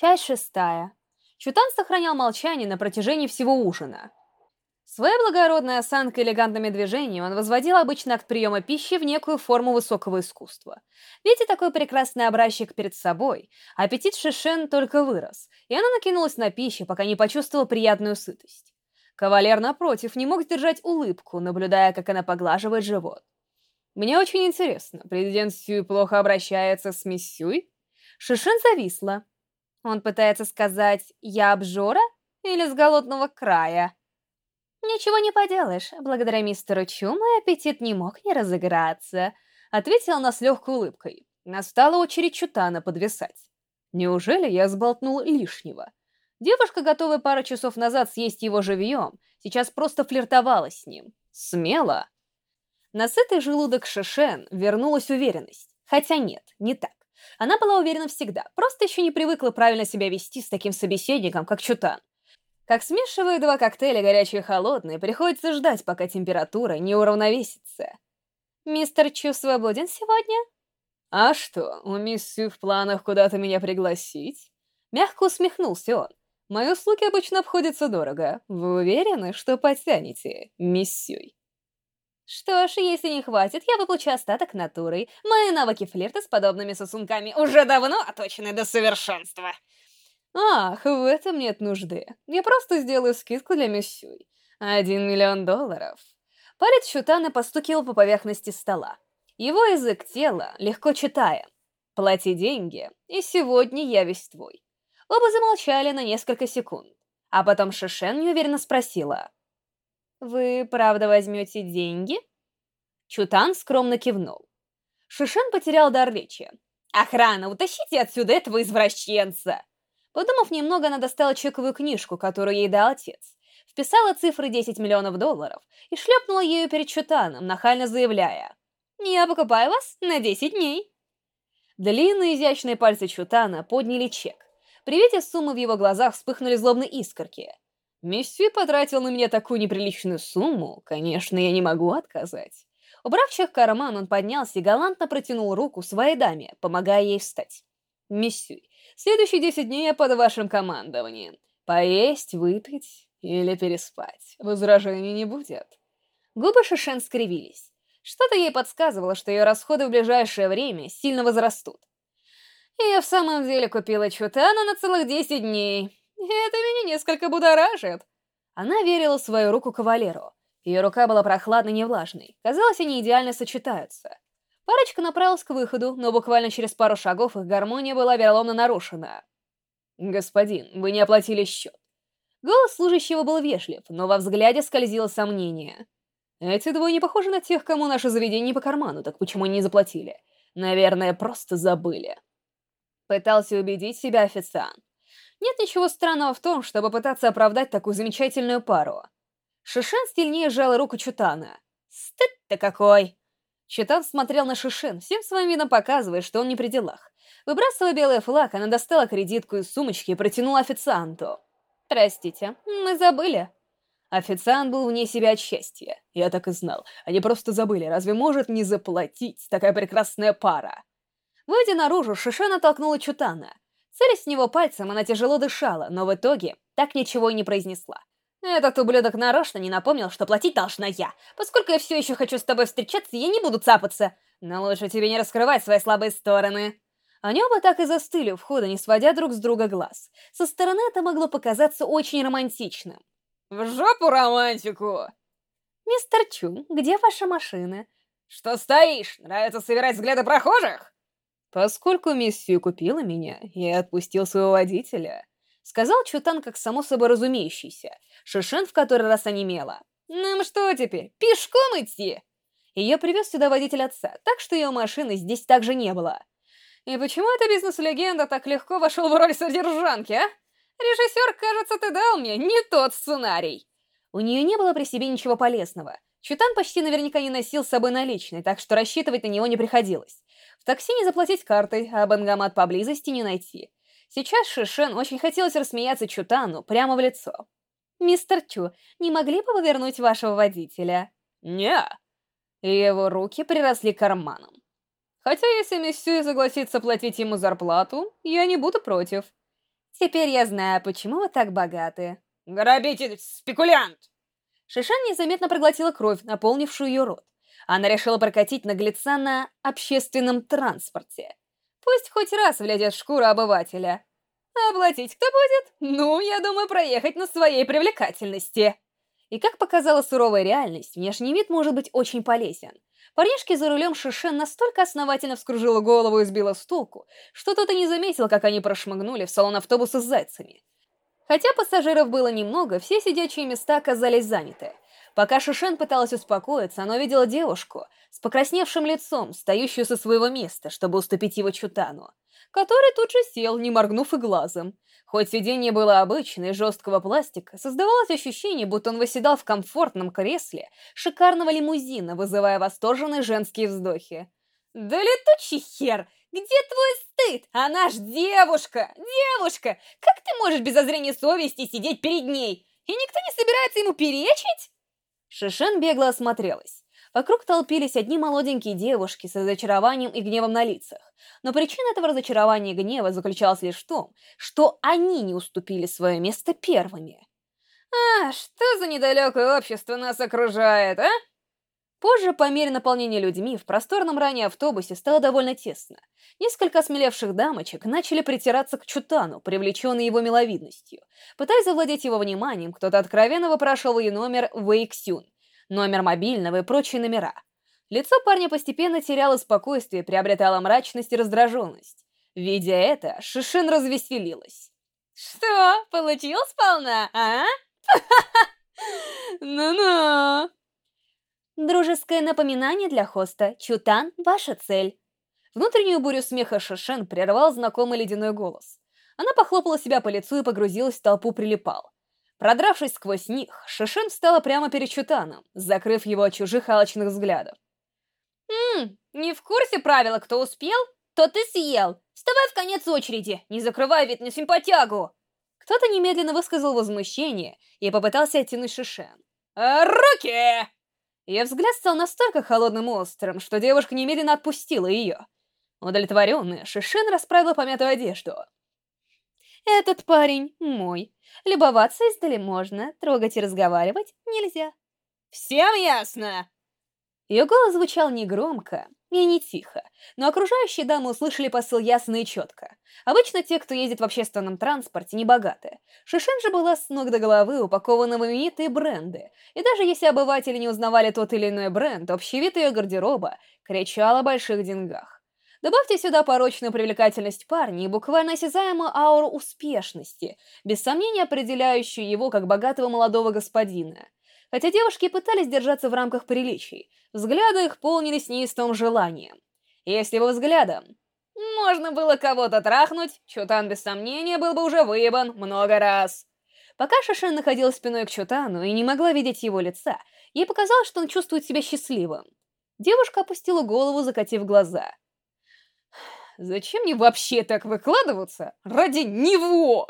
Часть шестая. Чутан сохранял молчание на протяжении всего ужина. Своей благородной осанкой и элегантными движениями он возводил обычный акт приема пищи в некую форму высокого искусства. Видя такой прекрасный образчик перед собой, аппетит Шишен только вырос, и она накинулась на пищу, пока не почувствовала приятную сытость. Кавалер, напротив, не мог сдержать улыбку, наблюдая, как она поглаживает живот. «Мне очень интересно, президент Сюй плохо обращается с мисс Сюй?» Шишен зависла, он пытается сказать «я обжора» или «с голодного края». «Ничего не поделаешь, благодаря мистеру Чу мой аппетит не мог не разыграться», — ответила она с легкой улыбкой. Настала очередь Чутана подвисать. Неужели я сболтнул лишнего? Девушка, готовая пару часов назад съесть его живьем, сейчас просто флиртовала с ним. Смело. На сытый желудок Шишен вернулась уверенность. Хотя нет, не так. Она была уверена всегда, просто еще не привыкла правильно себя вести с таким собеседником, как Чутан. Как смешивают два коктейля горячие и холодные, приходится ждать, пока температура не уравновесится. «Мистер Чу свободен сегодня?» «А что, у мисс Сю в планах куда-то меня пригласить?» Мягко усмехнулся он. «Мои услуги обычно обходятся дорого. Вы уверены, что потянете, мисс Сюй?» Что ж, если не хватит, я выплачу остаток натурой. Мои навыки флирта с подобными сосунками уже давно оточены до совершенства. Ах, в этом нет нужды. Я просто сделаю скидку для Миссюй. Один миллион долларов. Палец Чутана постукивал по поверхности стола. Его язык тела легко читая. Плати деньги, и сегодня я весь твой. Оба замолчали на несколько секунд. А потом Шишен неуверенно спросила. «Вы правда возьмете деньги?» Чутан скромно кивнул. Шишен потерял дар речи. «Охрана, утащите отсюда этого извращенца!» Подумав немного, она достала чековую книжку, которую ей дал отец. Вписала цифры 10 миллионов долларов и шлепнула ею перед Чутаном, нахально заявляя. «Я покупаю вас на 10 дней!» Длинные изящные пальцы Чутана подняли чек. При виде суммы в его глазах вспыхнули злобные искорки. Месси потратил на меня такую неприличную сумму, конечно, я не могу отказать. Убрав чек в карман, он поднялся и галантно протянул руку своей даме, помогая ей встать. Месси, следующие десять дней я под вашим командованием. Поесть, выпить или переспать. Возражений не будет. Губы Шишен скривились. Что-то ей подсказывало, что ее расходы в ближайшее время сильно возрастут. Я в самом деле купила чутана на целых десять дней. Это меня несколько будоражит. Она верила свою руку кавалеру. Ее рука была прохладной и не влажной. Казалось, они идеально сочетаются. Парочка направилась к выходу, но буквально через пару шагов их гармония была вероломно нарушена. «Господин, вы не оплатили счет». Голос служащего был вежлив, но во взгляде скользило сомнение. «Эти двое не похожи на тех, кому наше заведение по карману, так почему они не заплатили? Наверное, просто забыли». Пытался убедить себя официант. Нет ничего странного в том, чтобы пытаться оправдать такую замечательную пару. Шишен сильнее сжала руку Чутана. «Стыд-то какой!» Чутан смотрел на Шишен, всем своим видом показывая, что он не при делах. Выбрасывая белый флаг, она достала кредитку из сумочки и протянула официанту. «Простите, мы забыли». Официант был вне себя от счастья. Я так и знал. Они просто забыли. Разве может не заплатить такая прекрасная пара? Выйдя наружу, Шишена толкнула Чутана. Целясь с него пальцем, она тяжело дышала, но в итоге так ничего и не произнесла. Этот ублюдок нарочно не напомнил, что платить должна я. Поскольку я все еще хочу с тобой встречаться, я не буду цапаться. Но лучше тебе не раскрывать свои слабые стороны. Они оба так и застыли у входа, не сводя друг с друга глаз. Со стороны это могло показаться очень романтичным. «В жопу романтику!» «Мистер Чу, где ваша машина?» «Что стоишь? Нравится собирать взгляды прохожих?» Поскольку миссию купила меня, я отпустил своего водителя. Сказал Чутан как само собой разумеющийся. Шишен в который раз онемела. «Нам что теперь, пешком идти?» Ее привез сюда водитель отца, так что ее машины здесь также не было. И почему эта бизнес-легенда так легко вошел в роль содержанки, а? Режиссер, кажется, ты дал мне не тот сценарий. У нее не было при себе ничего полезного. Чутан почти наверняка не носил с собой наличные, так что рассчитывать на него не приходилось. Такси не заплатить картой, а банкомат поблизости не найти. Сейчас Шишен очень хотелось рассмеяться Чутану прямо в лицо. «Мистер Чу, не могли бы вы вернуть вашего водителя?» «Не». Его руки приросли к карманам. «Хотя если Миссюй согласится платить ему зарплату, я не буду против». Теперь я знаю, почему вы так богаты. Грабитель, спекулянт! Шишан незаметно проглотила кровь, наполнившую ее рот. Она решила прокатить наглеца на общественном транспорте. Пусть хоть раз влезет в шкуру обывателя. А кто будет? Ну, я думаю, проехать на своей привлекательности. И как показала суровая реальность, внешний вид может быть очень полезен. Парнишке за рулем Шишен настолько основательно вскружила голову и сбила с толку, что тот и не заметил, как они прошмыгнули в салон автобуса с зайцами. Хотя пассажиров было немного, все сидячие места оказались заняты. Пока Шишен пыталась успокоиться, она видела девушку с покрасневшим лицом, стоящую со своего места, чтобы уступить его Чутану, который тут же сел, не моргнув и глазом. Хоть сиденье было обычное, жесткого пластика, создавалось ощущение, будто он восседал в комфортном кресле шикарного лимузина, вызывая восторженные женские вздохи. «Да летучий хер! Где твой стыд? Она ж девушка! Девушка! Как ты можешь без озрения совести сидеть перед ней? И никто не собирается ему перечить?» Шишен бегло осмотрелась. Вокруг толпились одни молоденькие девушки с разочарованием и гневом на лицах. Но причина этого разочарования и гнева заключалась лишь в том, что они не уступили свое место первыми. «А, что за недалекое общество нас окружает, а?» Позже, по мере наполнения людьми, в просторном ранее автобусе стало довольно тесно. Несколько осмелевших дамочек начали притираться к Чутану, привлеченные его миловидностью. Пытаясь завладеть его вниманием, кто-то откровенно выпрашивал ей номер Вэйксюн, номер мобильного и прочие номера. Лицо парня постепенно теряло спокойствие, приобретало мрачность и раздраженность. Видя это, Шишин развеселилась. «Что, получил сполна, а? Ну-ну!» Дружеское напоминание для хоста. Чутан, ваша цель. Внутреннюю бурю смеха Шишен прервал знакомый ледяной голос. Она похлопала себя по лицу и погрузилась в толпу прилипал. Продравшись сквозь них, Шишен встала прямо перед Чутаном, закрыв его от чужих алчных взглядов. «Ммм, не в курсе правила, кто успел, тот и съел. Вставай в конец очереди, не закрывай вид на симпатягу!» Кто-то немедленно высказал возмущение и попытался оттянуть Шишен. «Руки!» Ее взгляд стал настолько холодным и острым, что девушка немедленно отпустила ее. Удовлетворенная, Шишин расправила помятую одежду. «Этот парень мой. Любоваться издали можно, трогать и разговаривать нельзя». «Всем ясно?» Ее голос звучал негромко и не тихо, но окружающие дамы услышали посыл ясно и четко. Обычно те, кто ездит в общественном транспорте, не богаты. Шишен же была с ног до головы упакована в именитые бренды, и даже если обыватели не узнавали тот или иной бренд, общий вид ее гардероба кричал о больших деньгах. Добавьте сюда порочную привлекательность парня и буквально осязаемую ауру успешности, без сомнения определяющую его как богатого молодого господина. Хотя девушки пытались держаться в рамках приличий, взгляды их полнились неистовым желанием. Если бы взглядом можно было кого-то трахнуть, Чутан без сомнения был бы уже выебан много раз. Пока Шишин находилась спиной к Чутану и не могла видеть его лица, ей показалось, что он чувствует себя счастливым. Девушка опустила голову, закатив глаза. «Зачем мне вообще так выкладываться? Ради него!»